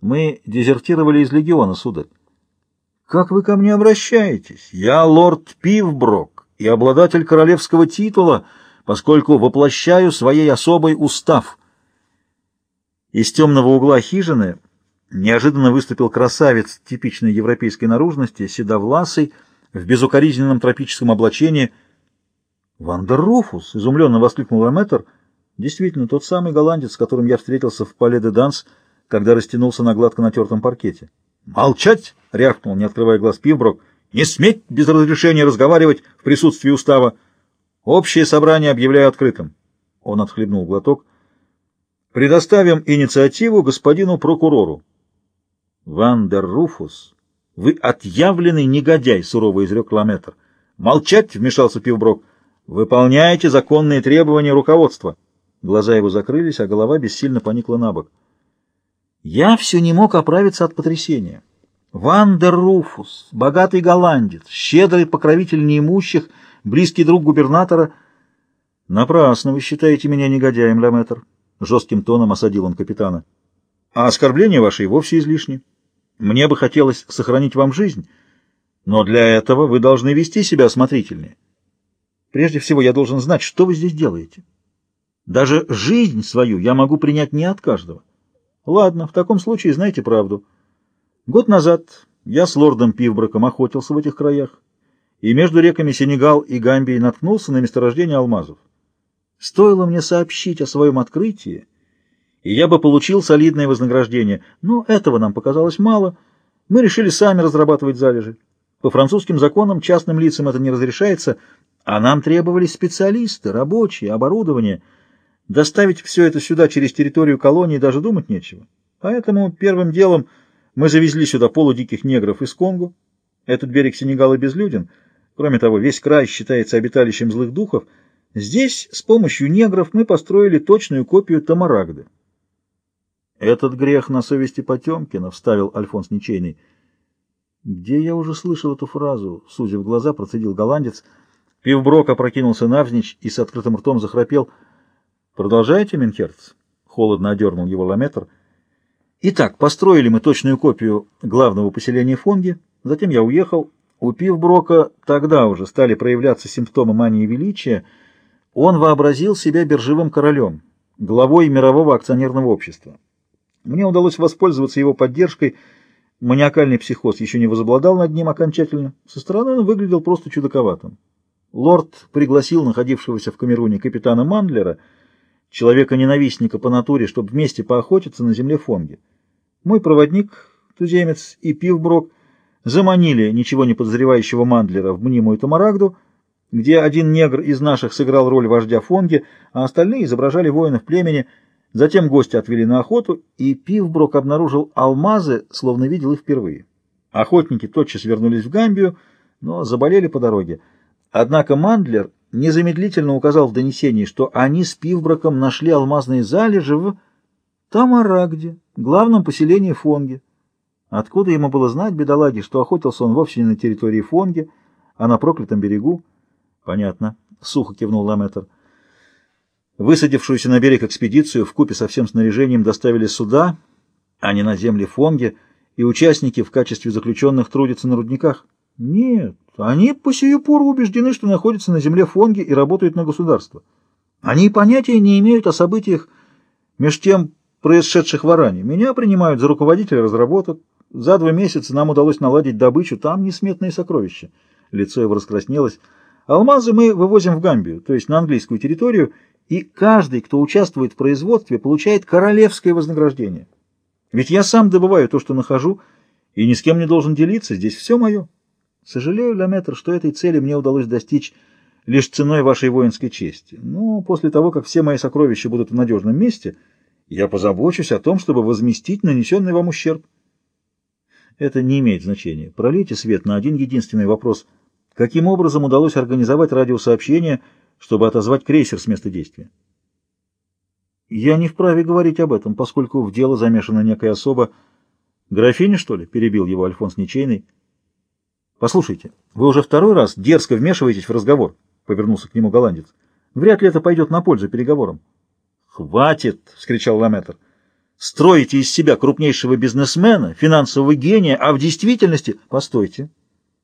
Мы дезертировали из легиона, сударь. Как вы ко мне обращаетесь? Я лорд Пивброк и обладатель королевского титула, поскольку воплощаю своей особой устав. Из темного угла хижины неожиданно выступил красавец типичной европейской наружности, седовласый, в безукоризненном тропическом облачении. «Вандер Руфус!» — изумленно воскликнул Эметр. «Действительно, тот самый голландец, с которым я встретился в Пале де Данс, когда растянулся на гладко натертом паркете». «Молчать!» — рявкнул, не открывая глаз Пивброк. «Не сметь без разрешения разговаривать в присутствии устава. Общее собрание объявляю открытым». Он отхлебнул глоток. «Предоставим инициативу господину прокурору». «Вандер Руфус, вы отъявленный негодяй», — сурово изрек Ламетр. «Молчать!» — вмешался Пивброк. «Выполняйте законные требования руководства». Глаза его закрылись, а голова бессильно поникла на бок. Я все не мог оправиться от потрясения. Вандер Руфус, богатый голландец, щедрый покровитель неимущих, близкий друг губернатора. Напрасно вы считаете меня негодяем, Ламетр. Жестким тоном осадил он капитана. А оскорбления ваши вовсе излишни. Мне бы хотелось сохранить вам жизнь, но для этого вы должны вести себя осмотрительнее. Прежде всего, я должен знать, что вы здесь делаете. Даже жизнь свою я могу принять не от каждого. Ладно, в таком случае знайте правду. Год назад я с лордом Пивброком охотился в этих краях, и между реками Сенегал и Гамбией наткнулся на месторождение алмазов. Стоило мне сообщить о своем открытии, и я бы получил солидное вознаграждение, но этого нам показалось мало. Мы решили сами разрабатывать залежи. По французским законам частным лицам это не разрешается, а нам требовались специалисты, рабочие, оборудование — Доставить все это сюда через территорию колонии даже думать нечего. Поэтому первым делом мы завезли сюда полудиких негров из Конго. Этот берег Сенегала безлюден. Кроме того, весь край считается обиталищем злых духов. Здесь с помощью негров мы построили точную копию Тамарагды. «Этот грех на совести Потемкина», — вставил Альфонс Ничейный. «Где я уже слышал эту фразу?» — сузив глаза, процедил голландец. Пивброк опрокинулся навзничь и с открытым ртом захрапел — «Продолжайте, Минхерц?» — холодно одернул его Ламетр. «Итак, построили мы точную копию главного поселения Фонги, затем я уехал. У Пивброка тогда уже стали проявляться симптомы мании величия. Он вообразил себя биржевым королем, главой мирового акционерного общества. Мне удалось воспользоваться его поддержкой. Маниакальный психоз еще не возобладал над ним окончательно. Со стороны он выглядел просто чудаковатым. Лорд пригласил находившегося в Камеруне капитана Мандлера — человека-ненавистника по натуре, чтобы вместе поохотиться на земле Фонги. Мой проводник, туземец и Пивброк заманили ничего не подозревающего Мандлера в мнимую Тамарагду, где один негр из наших сыграл роль вождя Фонги, а остальные изображали воинов племени. Затем гости отвели на охоту, и Пивброк обнаружил алмазы, словно видел их впервые. Охотники тотчас вернулись в Гамбию, но заболели по дороге. Однако Мандлер незамедлительно указал в донесении, что они с Пивброком нашли алмазные залежи в Тамарагде, главном поселении Фонги. Откуда ему было знать, бедолаги, что охотился он вовсе не на территории Фонги, а на проклятом берегу? Понятно, — сухо кивнул Ламетр. Высадившуюся на берег экспедицию в купе со всем снаряжением доставили сюда, а не на земли Фонги, и участники в качестве заключенных трудятся на рудниках. Нет, они по сию пору убеждены, что находятся на земле Фонги и работают на государство. Они понятия не имеют о событиях, меж тем происшедших в Аране. Меня принимают за руководителя разработок. За два месяца нам удалось наладить добычу, там несметные сокровища. Лицо его раскраснелось. Алмазы мы вывозим в Гамбию, то есть на английскую территорию, и каждый, кто участвует в производстве, получает королевское вознаграждение. Ведь я сам добываю то, что нахожу, и ни с кем не должен делиться, здесь все мое. Сожалею, Ламетр, что этой цели мне удалось достичь лишь ценой вашей воинской чести. Но после того, как все мои сокровища будут в надежном месте, я позабочусь о том, чтобы возместить нанесенный вам ущерб. Это не имеет значения. Пролейте свет на один единственный вопрос. Каким образом удалось организовать радиосообщение, чтобы отозвать крейсер с места действия? Я не вправе говорить об этом, поскольку в дело замешана некая особа. Графиня, что ли? — перебил его Альфонс Ничейный. «Послушайте, вы уже второй раз дерзко вмешиваетесь в разговор», — повернулся к нему голландец. «Вряд ли это пойдет на пользу переговорам». «Хватит!» — вскричал Ламетр. Строите из себя крупнейшего бизнесмена, финансового гения, а в действительности... Постойте.